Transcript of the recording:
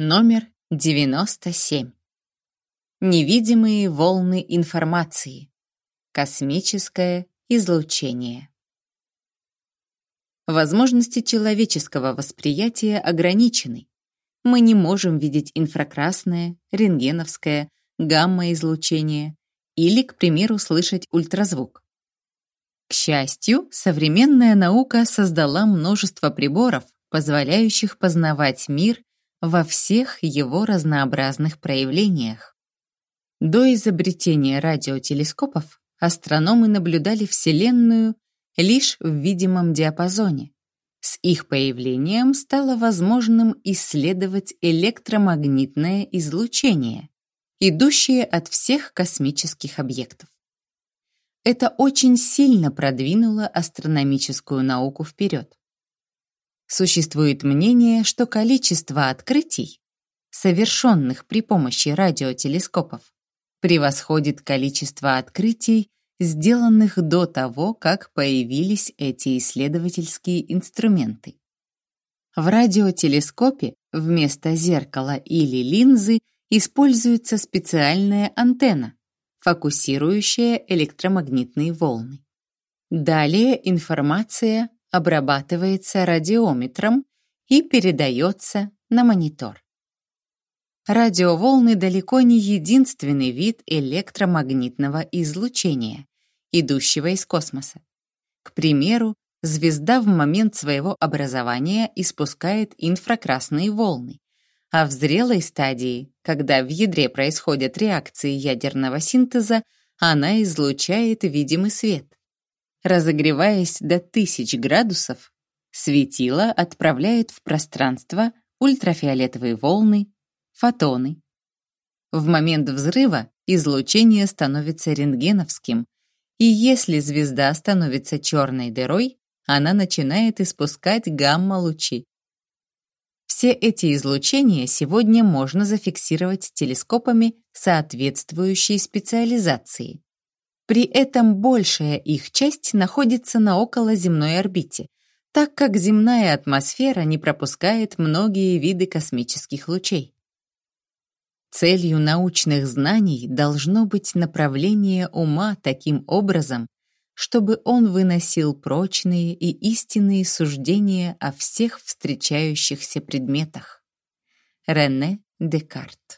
Номер 97. Невидимые волны информации. Космическое излучение. Возможности человеческого восприятия ограничены. Мы не можем видеть инфракрасное, рентгеновское, гамма-излучение или, к примеру, слышать ультразвук. К счастью, современная наука создала множество приборов, позволяющих познавать мир во всех его разнообразных проявлениях. До изобретения радиотелескопов астрономы наблюдали Вселенную лишь в видимом диапазоне. С их появлением стало возможным исследовать электромагнитное излучение, идущее от всех космических объектов. Это очень сильно продвинуло астрономическую науку вперед. Существует мнение, что количество открытий, совершенных при помощи радиотелескопов, превосходит количество открытий, сделанных до того, как появились эти исследовательские инструменты. В радиотелескопе вместо зеркала или линзы используется специальная антенна, фокусирующая электромагнитные волны. Далее информация обрабатывается радиометром и передается на монитор. Радиоволны далеко не единственный вид электромагнитного излучения, идущего из космоса. К примеру, звезда в момент своего образования испускает инфракрасные волны, а в зрелой стадии, когда в ядре происходят реакции ядерного синтеза, она излучает видимый свет. Разогреваясь до тысяч градусов, светило отправляет в пространство ультрафиолетовые волны, фотоны. В момент взрыва излучение становится рентгеновским, и если звезда становится черной дырой, она начинает испускать гамма-лучи. Все эти излучения сегодня можно зафиксировать телескопами соответствующей специализации. При этом большая их часть находится на околоземной орбите, так как земная атмосфера не пропускает многие виды космических лучей. Целью научных знаний должно быть направление ума таким образом, чтобы он выносил прочные и истинные суждения о всех встречающихся предметах. Рене Декарт